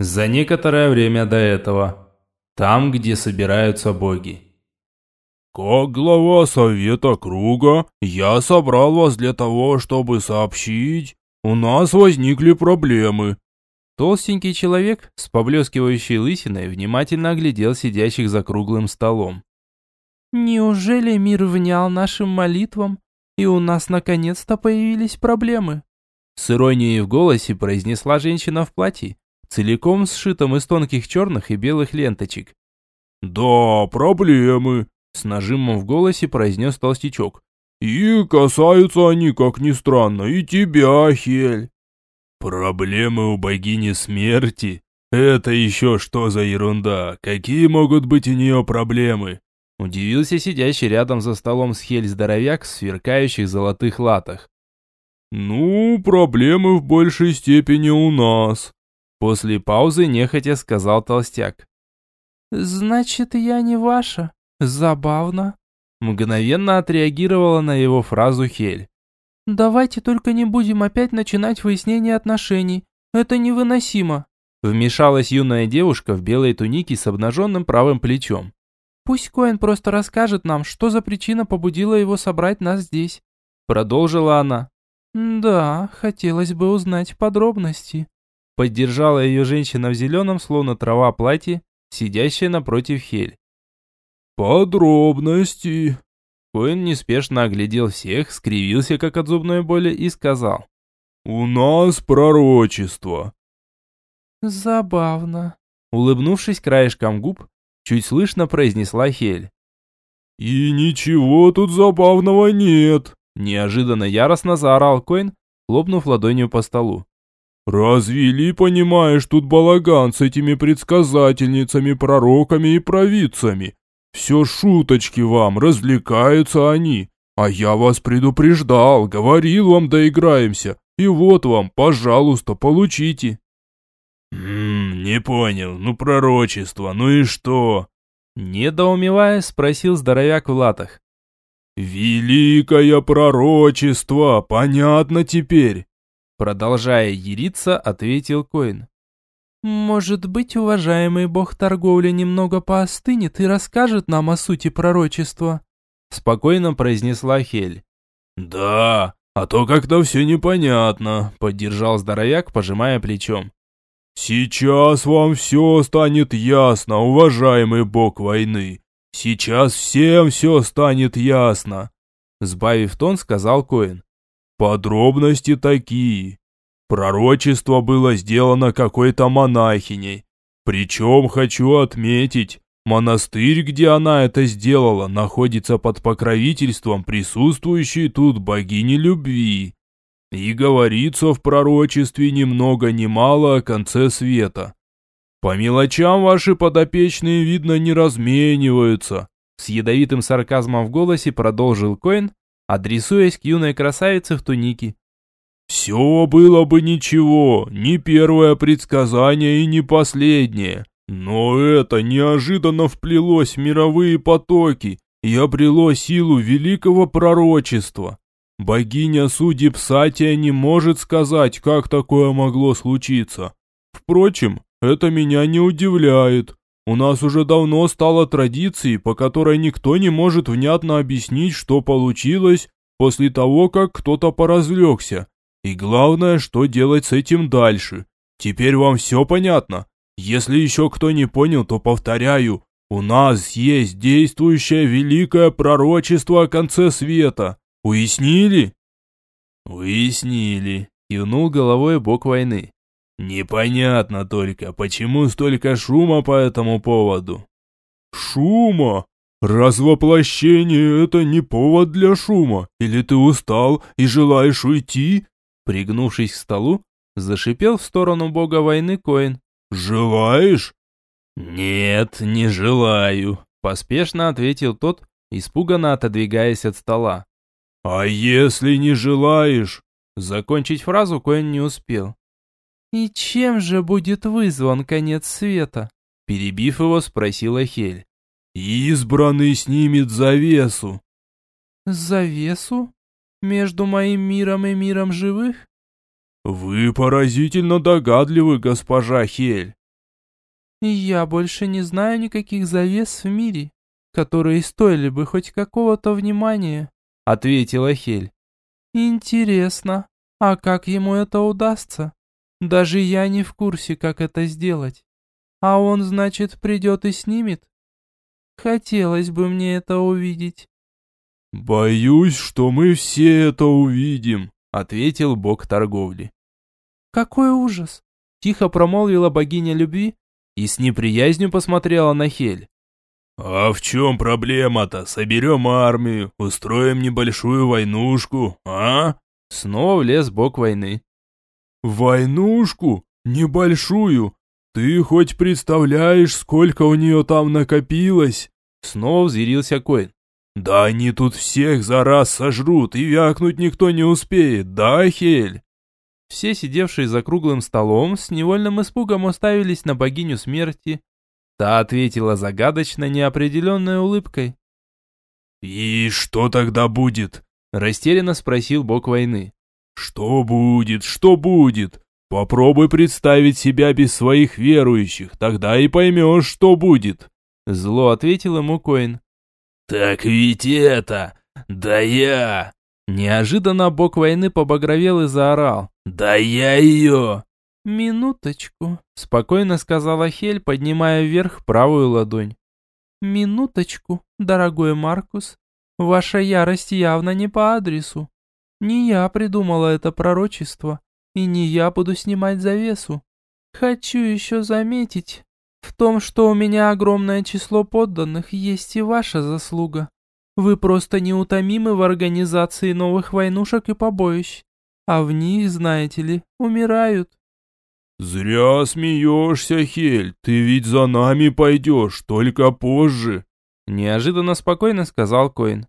За некоторое время до этого. Там, где собираются боги. «Как глава совета круга, я собрал вас для того, чтобы сообщить, у нас возникли проблемы». Толстенький человек с поблескивающей лысиной внимательно оглядел сидящих за круглым столом. «Неужели мир внял нашим молитвам, и у нас наконец-то появились проблемы?» С иронией в голосе произнесла женщина в платье, целиком сшитом из тонких черных и белых ленточек. «Да, проблемы», — с нажимом в голосе произнес толстячок. «И касаются они, как ни странно, и тебя, Хель». «Проблемы у богини смерти? Это еще что за ерунда? Какие могут быть у нее проблемы?» Удивился сидящий рядом за столом с Хель здоровяк в сверкающих золотых латах. «Ну, проблемы в большей степени у нас», — после паузы нехотя сказал толстяк. «Значит, я не ваша? Забавно». Мгновенно отреагировала на его фразу Хель. «Давайте только не будем опять начинать выяснение отношений. Это невыносимо». Вмешалась юная девушка в белой тунике с обнаженным правым плечом. «Пусть Коэн просто расскажет нам, что за причина побудила его собрать нас здесь». Продолжила она. «Да, хотелось бы узнать подробности». Поддержала ее женщина в зеленом, словно трава платье, сидящая напротив Хель. «Подробности». Коэн неспешно оглядел всех, скривился как от зубной боли и сказал. «У нас пророчество». «Забавно». Улыбнувшись краешком губ, чуть слышно произнесла Хель. «И ничего тут забавного нет», Неожиданно яростно заорал Коин, хлопнув ладонью по столу. «Развели, понимаешь, тут балаган с этими предсказательницами, пророками и провидцами. Все шуточки вам, развлекаются они. А я вас предупреждал, говорил вам, доиграемся. И вот вам, пожалуйста, получите». «Ммм, не понял, ну пророчество, ну и что?» Недоумевая, спросил здоровяк в латах. «Великое пророчество, понятно теперь!» Продолжая яриться, ответил Коин. «Может быть, уважаемый бог торговли немного поостынет и расскажет нам о сути пророчества?» Спокойно произнесла Хель. «Да, а то как-то все непонятно», — поддержал здоровяк, пожимая плечом. «Сейчас вам все станет ясно, уважаемый бог войны. Сейчас всем все станет ясно, сбавив тон, сказал Коэн. Подробности такие. Пророчество было сделано какой-то монахиней. Причем хочу отметить, монастырь, где она это сделала, находится под покровительством присутствующей тут богини любви. И говорится в пророчестве ни много ни мало о конце света. По мелочам ваши подопечные, видно, не размениваются. С ядовитым сарказмом в голосе продолжил Коин, адресуясь к юной красавице в тунике. «Все было бы ничего, не первое предсказание и не последнее. Но это неожиданно вплелось в мировые потоки и обрело силу великого пророчества. Богиня судеб Сатия не может сказать, как такое могло случиться. Впрочем, это меня не удивляет. У нас уже давно стало традицией, по которой никто не может внятно объяснить, что получилось после того, как кто-то поразлегся. И главное, что делать с этим дальше. Теперь вам все понятно? Если еще кто не понял, то повторяю. У нас есть действующее великое пророчество о конце света. Уяснили? Уяснили, кивнул головой бог войны. Непонятно только, почему столько шума по этому поводу. Шума? Развоплощение – это не повод для шума. Или ты устал и желаешь уйти? Пригнувшись к столу, зашипел в сторону бога войны Коин. «Желаешь?» «Нет, не желаю», – поспешно ответил тот, испуганно отодвигаясь от стола. «А если не желаешь?» Закончить фразу Коин не успел. «И чем же будет вызван конец света?» Перебив его, спросила Хель. «Избранный снимет завесу». «Завесу? Между моим миром и миром живых?» «Вы поразительно догадливы, госпожа Хель. Я больше не знаю никаких завес в мире, которые стоили бы хоть какого-то внимания, ответила Хель. Интересно, а как ему это удастся? Даже я не в курсе, как это сделать. А он, значит, придет и снимет? Хотелось бы мне это увидеть. «Боюсь, что мы все это увидим», — ответил бог торговли. «Какой ужас!» — тихо промолвила богиня любви и с неприязнью посмотрела на Хель. «А в чем проблема-то? Соберем армию, устроим небольшую войнушку, а?» Снова влез бог войны. «Войнушку? Небольшую? Ты хоть представляешь, сколько у нее там накопилось?» Снова взъярился Коин. «Да они тут всех за раз сожрут, и вякнуть никто не успеет, да, Хель?» Все, сидевшие за круглым столом, с невольным испугом уставились на богиню смерти. Та ответила загадочно неопределенной улыбкой. «И что тогда будет?» – растерянно спросил бог войны. «Что будет? Что будет? Попробуй представить себя без своих верующих, тогда и поймешь, что будет». Зло ответил ему Коин. «Так ведь это... Да я...» Неожиданно бог войны побагровел и заорал. «Да я ее...» «Минуточку», — спокойно сказала Хель, поднимая вверх правую ладонь. «Минуточку, дорогой Маркус. Ваша ярость явно не по адресу. Не я придумала это пророчество, и не я буду снимать завесу. Хочу еще заметить, в том, что у меня огромное число подданных, есть и ваша заслуга. Вы просто неутомимы в организации новых войнушек и побоищ. А в них, знаете ли, умирают. «Зря смеешься, Хель, ты ведь за нами пойдешь, только позже», неожиданно спокойно сказал Коин.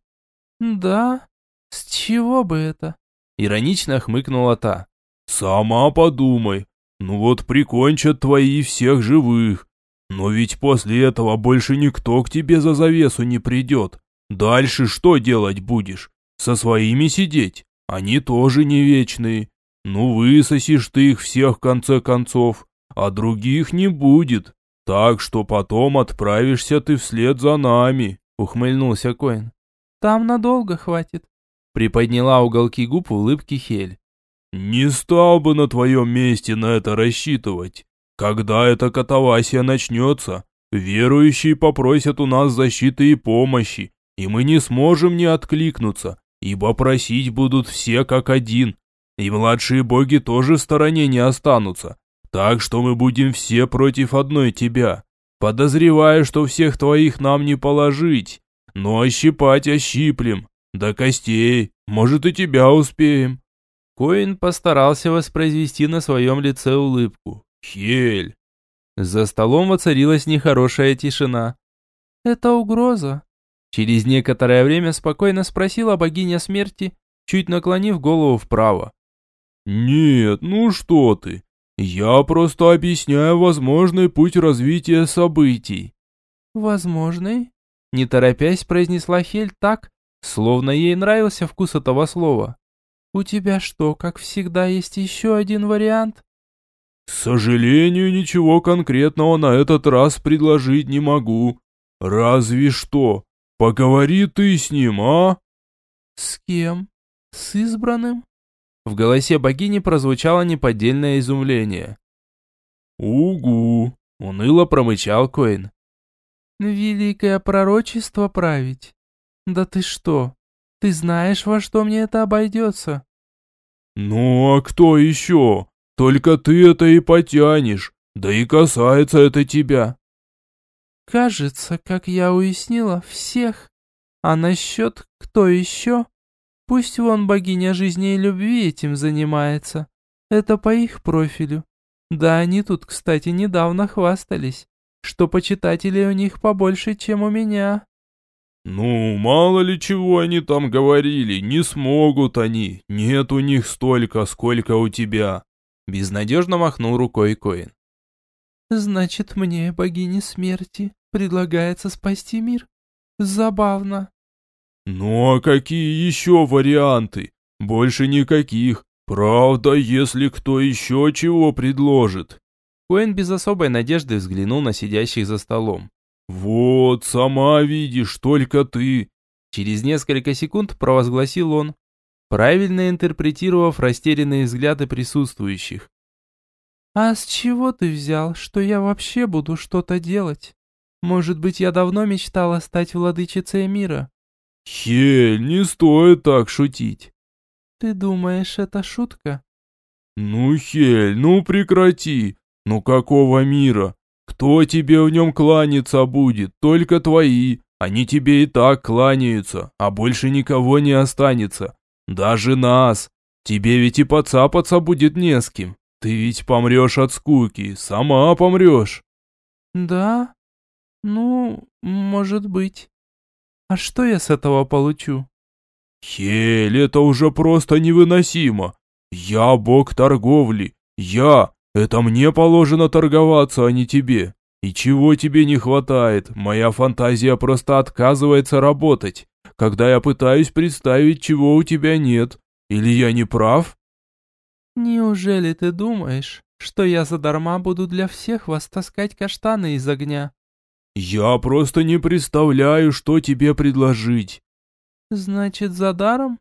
«Да? С чего бы это?» Иронично хмыкнула та. «Сама подумай, ну вот прикончат твои всех живых, но ведь после этого больше никто к тебе за завесу не придет. Дальше что делать будешь? Со своими сидеть? Они тоже не вечные. Ну высосишь ты их всех в конце концов, а других не будет. Так что потом отправишься ты вслед за нами, ухмыльнулся Коин. Там надолго хватит. Приподняла уголки губ в улыбке Хель. Не стал бы на твоем месте на это рассчитывать. Когда эта катавасия начнется, верующие попросят у нас защиты и помощи, и мы не сможем не откликнуться, ибо просить будут все как один, и младшие боги тоже в стороне не останутся. Так что мы будем все против одной тебя. Подозреваю, что всех твоих нам не положить, но ощипать ощиплем, до костей, может и тебя успеем. Коин постарался воспроизвести на своем лице улыбку. Хель. За столом воцарилась нехорошая тишина. Это угроза. Через некоторое время спокойно спросила богиня смерти, чуть наклонив голову вправо. «Нет, ну что ты. Я просто объясняю возможный путь развития событий». «Возможный?» Не торопясь, произнесла Хель так, словно ей нравился вкус этого слова. «У тебя что, как всегда, есть еще один вариант?» «К сожалению, ничего конкретного на этот раз предложить не могу. Разве что. Поговори ты с ним, а?» «С кем? С избранным?» В голосе богини прозвучало неподдельное изумление. «Угу!» — уныло промычал Коин. «Великое пророчество править? Да ты что? Ты знаешь, во что мне это обойдется?» «Ну, а кто еще? Только ты это и потянешь, да и касается это тебя». «Кажется, как я уяснила, всех. А насчет кто еще? Пусть вон богиня жизни и любви этим занимается. Это по их профилю. Да они тут, кстати, недавно хвастались, что почитателей у них побольше, чем у меня». «Ну, мало ли чего они там говорили, не смогут они, нет у них столько, сколько у тебя». Безнадежно махнул рукой Коин. «Значит, мне, богине смерти, предлагается спасти мир? Забавно». «Ну а какие еще варианты? Больше никаких. Правда, если кто еще чего предложит». Коэн без особой надежды взглянул на сидящих за столом. «Вот, сама видишь, только ты!» Через несколько секунд провозгласил он, правильно интерпретировав растерянные взгляды присутствующих. «А с чего ты взял, что я вообще буду что-то делать? Может быть, я давно мечтала стать владычицей мира?» «Хель, не стоит так шутить!» «Ты думаешь, это шутка?» «Ну, Хель, ну прекрати! Ну какого мира? Кто тебе в нем кланяться будет? Только твои. Они тебе и так кланяются, а больше никого не останется. Даже нас. Тебе ведь и поцапаться будет не с кем. Ты ведь помрешь от скуки, сама помрешь». «Да? Ну, может быть. А что я с этого получу?» «Хель, это уже просто невыносимо. Я бог торговли. Я. Это мне положено торговаться, а не тебе. И чего тебе не хватает? Моя фантазия просто отказывается работать, когда я пытаюсь представить, чего у тебя нет. Или я не прав? Неужели ты думаешь, что я задарма буду для всех вас таскать каштаны из огня? Я просто не представляю, что тебе предложить. Значит, за даром?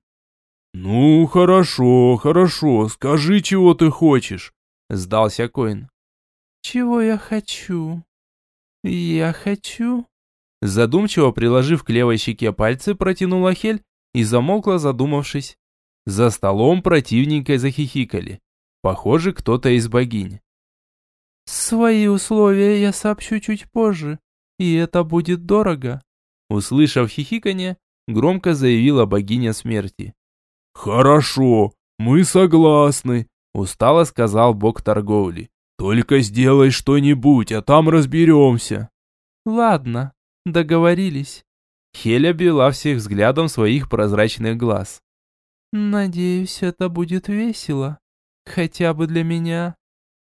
Ну, хорошо, хорошо, скажи, чего ты хочешь. Сдался Коин. Чего я хочу? Я хочу... Задумчиво приложив к левой щеке пальцы, протянула Хель и замолкла, задумавшись. За столом противненько захихикали. Похоже, кто-то из богинь. «Свои условия я сообщу чуть позже, и это будет дорого», услышав хихиканье, громко заявила богиня смерти. «Хорошо, мы согласны», устало сказал бог торговли. «Только сделай что-нибудь, а там разберемся». «Ладно, договорились». Хеля била всех взглядом своих прозрачных глаз. «Надеюсь, это будет весело. Хотя бы для меня».